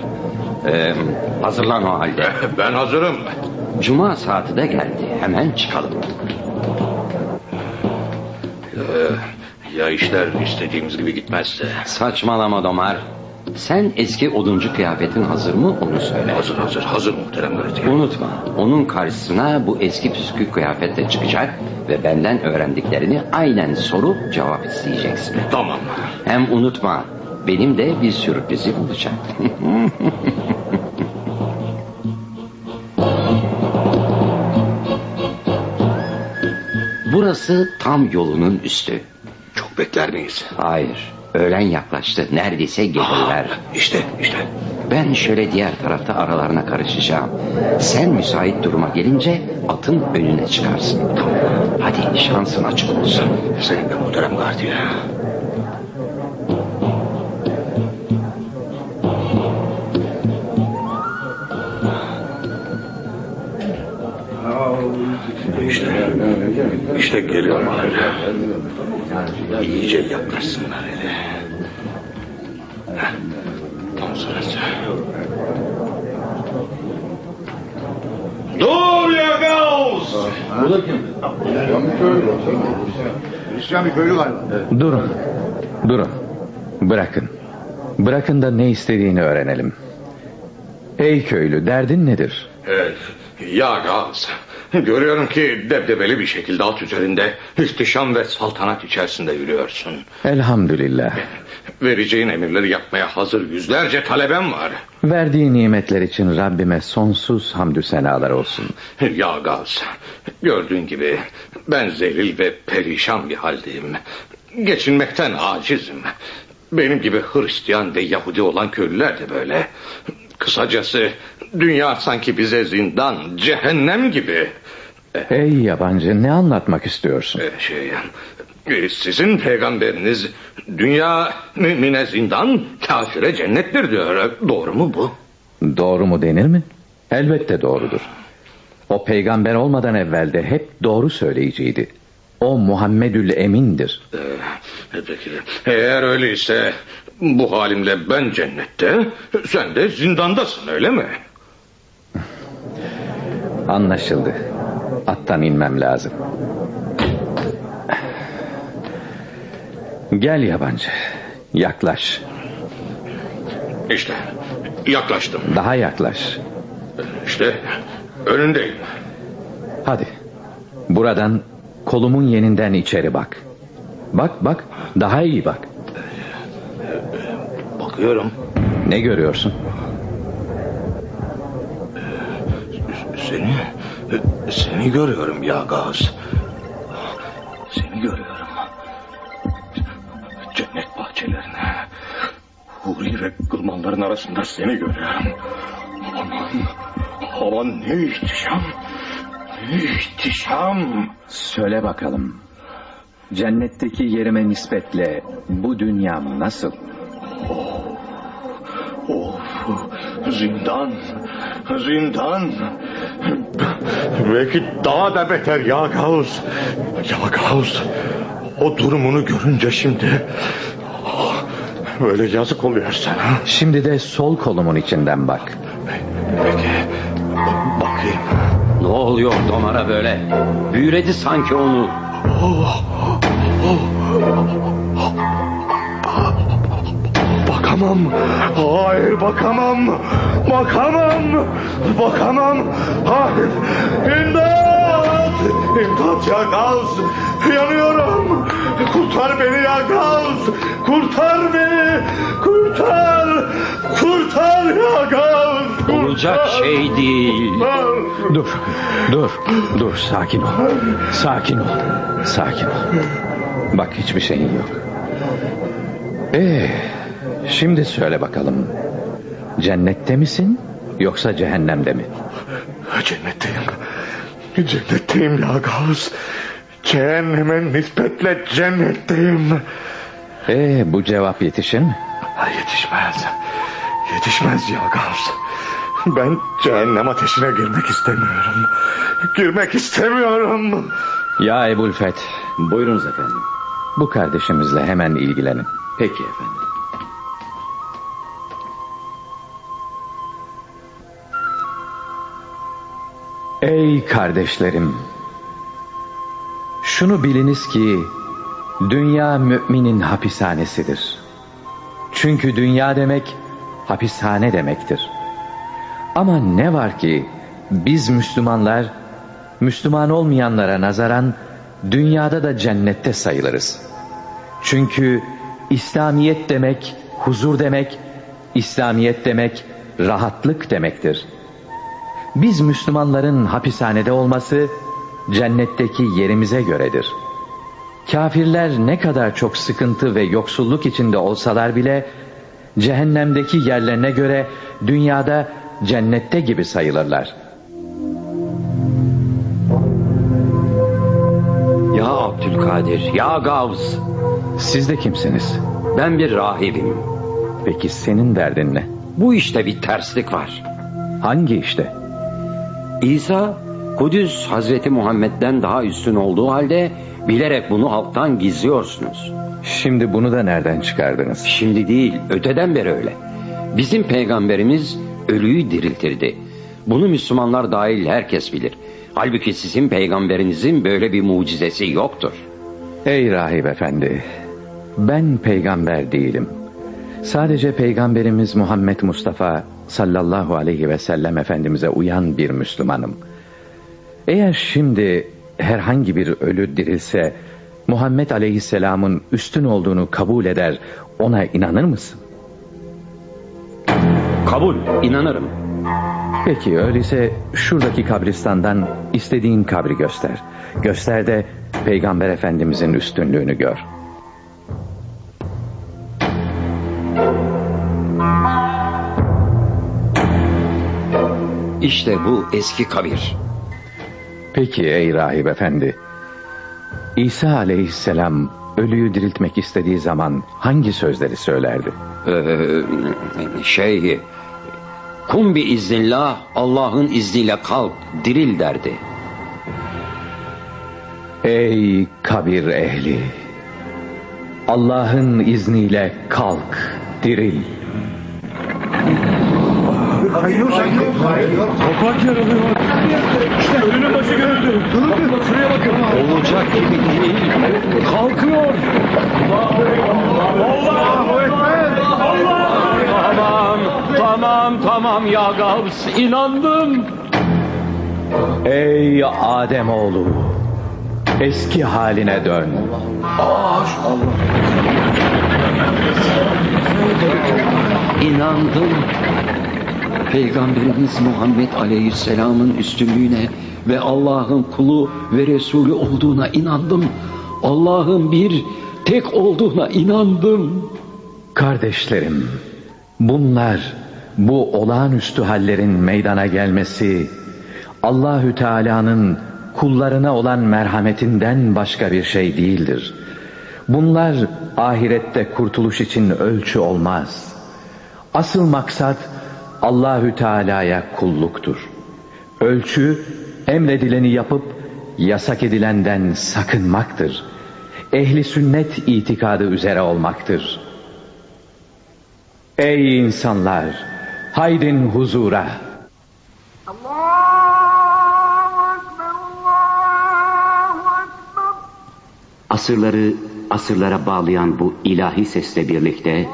Ee, hazırlan o halde. Ben hazırım. Cuma saati de geldi. Hemen çıkalım. Ee, ya işler istediğimiz gibi gitmezse? Saçmalama Domar. Sen eski oduncu kıyafetin hazır mı onu söyle. Hazır hazır hazır muhterem Gartiya. Unutma onun karşısına bu eski püskü kıyafetle çıkacak ve benden öğrendiklerini aynen sorup cevap isteyeceksin. Tamam. Hem unutma benim de bir sürprizim olacak. Burası tam yolunun üstü. Çok bekler miyiz? Hayır. Öğlen yaklaştı. Neredeyse gelirler. işte işte. Ben şöyle diğer tarafta aralarına karışacağım. Sen müsait duruma gelince atın önüne çıkarsın. Hadi şansın açık olsun. Senin de muhterem Gardiya. İşte, işte geliyorlar. İyice yaklaşsınlar hele. Heh, Tam sırası. Dur ya Gauss! Bu da kim? Hristiyan bir köylü galiba. Durun. Durun. Bırakın. Bırakın da ne istediğini öğrenelim. Ey köylü derdin nedir? Evet, ya Gauss. Görüyorum ki debdebeli bir şekilde at üzerinde ihtişam ve saltanat içerisinde yürüyorsun. Elhamdülillah. Vereceğin emirleri yapmaya hazır yüzlerce talebem var. Verdiği nimetler için Rabbime sonsuz hamdü senalar olsun. Ya Gaz, gördüğün gibi ben zelil ve perişan bir haldeyim. Geçinmekten acizim. Benim gibi Hristiyan ve Yahudi olan köylüler de böyle. Kısacası dünya sanki bize zindan, cehennem gibi. Ey yabancı ne anlatmak istiyorsun? Ee, Şey, e, sizin peygamberiniz dünya mümine zindan, kafire cennettir diyor. Doğru mu bu? Doğru mu denir mi? Elbette doğrudur. O peygamber olmadan evvelde hep doğru söyleyiciydi. O Muhammedül Emin'dir. Ee, peki, eğer öyleyse bu halimle ben cennette, sen de zindandasın öyle mi? Anlaşıldı. Attan inmem lazım. Gel yabancı. Yaklaş. İşte yaklaştım. Daha yaklaş. İşte önündeyim. Hadi. Buradan kolumun yeninden içeri bak. Bak bak. Daha iyi bak. Bakıyorum. Ne görüyorsun? Seni, seni görüyorum ya Gaz. Seni görüyorum. Cennet bahçelerine. Huri ve kılmanların arasında seni görüyorum. Aman, aman ne ihtişam. Ne ihtişam. Söyle bakalım. Cennetteki yerime nispetle bu dünyam nasıl? Of, zindan, zindan. Belki daha da beter ya Gavuz. Ya Gavuz, o durumunu görünce şimdi... ah, Böyle yazık oluyor sana. Şimdi de sol kolumun içinden bak. Peki, bakayım. Ne oluyor Domar'a böyle? Büyüledi sanki onu. Bakamam. Hayır bakamam. Bakamam. Bakamam. Hayır. İmdat! İmdat! Ya Gavs! Yanıyorum! Kurtar beni ya Gavs! Kurtar beni! Kurtar! Kurtar ya Gavs! Olacak şey değil. Dur, dur, dur. Sakin ol. Sakin ol. Sakin ol. Bak hiçbir şeyin yok. Ee, şimdi söyle bakalım. Cennette misin yoksa cehennemde mi? Cennetteyim. Cennetteyim ya Gavs. Cehenneme nispetle cennetteyim. Ee, bu cevap yetişir mi? Yetişmez. Yetişmez ya Gavs. Ben cehennem ateşine girmek istemiyorum. Girmek istemiyorum. Ya Ebulfet. Buyurunuz efendim. Bu kardeşimizle hemen ilgilenin. Peki efendim. Ey kardeşlerim! Şunu biliniz ki dünya müminin hapishanesidir. Çünkü dünya demek hapishane demektir. Ama ne var ki biz Müslümanlar Müslüman olmayanlara nazaran dünyada da cennette sayılırız. Çünkü İslamiyet demek huzur demek, İslamiyet demek rahatlık demektir. Biz Müslümanların hapishanede olması cennetteki yerimize göredir. Kafirler ne kadar çok sıkıntı ve yoksulluk içinde olsalar bile cehennemdeki yerlerine göre dünyada cennette gibi sayılırlar. Ya Abdülkadir, ya Gavs. Siz de kimsiniz? Ben bir rahibim. Peki senin derdin ne? Bu işte bir terslik var. Hangi işte? İsa, Kudüs Hazreti Muhammed'den daha üstün olduğu halde bilerek bunu halktan gizliyorsunuz. Şimdi bunu da nereden çıkardınız? Şimdi değil, öteden beri öyle. Bizim peygamberimiz ölüyü diriltirdi. Bunu Müslümanlar dahil herkes bilir. Halbuki sizin peygamberinizin böyle bir mucizesi yoktur. Ey rahip efendi, ben peygamber değilim. Sadece peygamberimiz Muhammed Mustafa sallallahu aleyhi ve sellem efendimize uyan bir Müslümanım. Eğer şimdi herhangi bir ölü dirilse Muhammed aleyhisselamın üstün olduğunu kabul eder ona inanır mısın? Kabul, inanırım. Peki öyleyse şuradaki kabristandan istediğin kabri göster. Göster de Peygamber Efendimizin üstünlüğünü gör. İşte bu eski kabir. Peki ey rahip efendi. İsa aleyhisselam ölüyü diriltmek istediği zaman hangi sözleri söylerdi? Ee, şey... Kum bi iznillah Allah'ın izniyle kalk diril derdi. Ey kabir ehli! Allah'ın izniyle kalk, diril. Kayıyor sanki. Topak yarılıyor. İşte ölünün başı görüldü. Bakın şuraya bakın. Olacak gibi değil. Kalkıyor. Allahu Ekber. Tamam, tamam, tamam ya Gavs, inandım. Ey Adem oğlu, eski haline dön. İnandım. Peygamberimiz Muhammed Aleyhisselam'ın üstünlüğüne ve Allah'ın kulu ve Resulü olduğuna inandım. Allah'ın bir tek olduğuna inandım. Kardeşlerim, bunlar bu olağanüstü hallerin meydana gelmesi Allahü Teala'nın kullarına olan merhametinden başka bir şey değildir. Bunlar ahirette kurtuluş için ölçü olmaz. Asıl maksat Allahü Teala'ya kulluktur. Ölçü emredileni yapıp yasak edilenden sakınmaktır. Ehli sünnet itikadı üzere olmaktır. Ey insanlar, haydin huzura. Asırları asırlara bağlayan bu ilahi sesle birlikte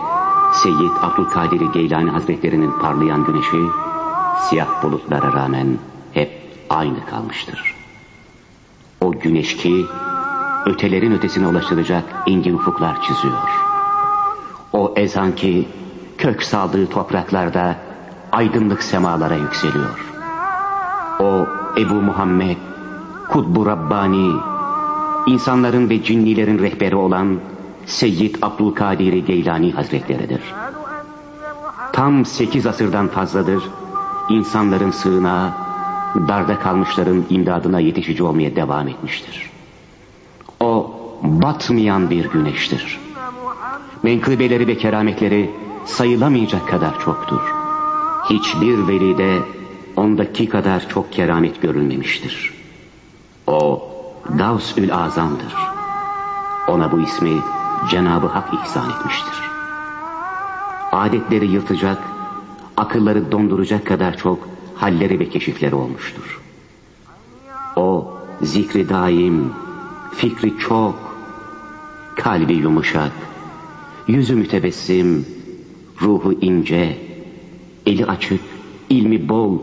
Seyyid Abdülkadir Geylani Hazretlerinin parlayan güneşi siyah bulutlara rağmen hep aynı kalmıştır. güneş ki ötelerin ötesine ulaştıracak engin ufuklar çiziyor. O ezan ki kök saldığı topraklarda aydınlık semalara yükseliyor. O Ebu Muhammed, Kutbu Rabbani, insanların ve cinnilerin rehberi olan Seyyid Abdülkadir Geylani Hazretleridir. Tam sekiz asırdan fazladır insanların sığınağı, darda kalmışların imdadına yetişici olmaya devam etmiştir. O batmayan bir güneştir. Menkıbeleri ve kerametleri sayılamayacak kadar çoktur. Hiçbir velide ondaki kadar çok keramet görülmemiştir. O Gavsül Azam'dır. Ona bu ismi Cenab-ı Hak ihsan etmiştir. Adetleri yırtacak, akılları donduracak kadar çok halleri ve keşifleri olmuştur. O zikri daim, fikri çok, kalbi yumuşak, yüzü mütebessim, ruhu ince, eli açık, ilmi bol,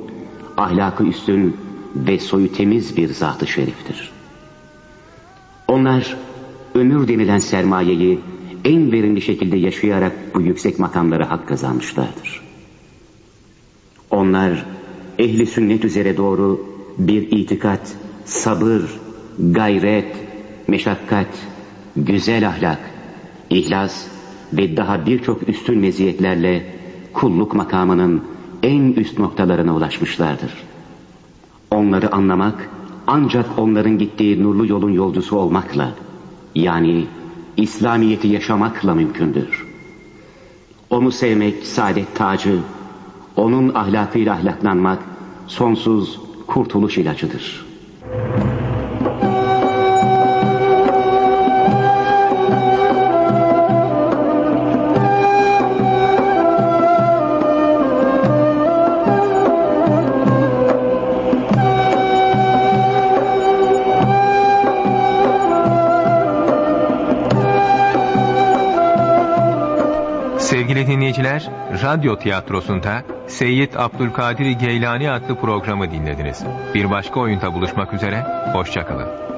ahlakı üstün ve soyu temiz bir zat-ı şeriftir. Onlar ömür denilen sermayeyi en verimli şekilde yaşayarak bu yüksek makamları hak kazanmışlardır. Onlar ehli sünnet üzere doğru bir itikat, sabır, gayret, meşakkat, güzel ahlak, ihlas ve daha birçok üstün meziyetlerle kulluk makamının en üst noktalarına ulaşmışlardır. Onları anlamak ancak onların gittiği nurlu yolun yolcusu olmakla yani İslamiyet'i yaşamakla mümkündür. Onu sevmek saadet tacı, onun ahlakıyla ahlaklanmak sonsuz kurtuluş ilacıdır. Radyo tiyatrosunda Seyyid Abdülkadir Geylani adlı programı dinlediniz. Bir başka oyunda buluşmak üzere, hoşçakalın.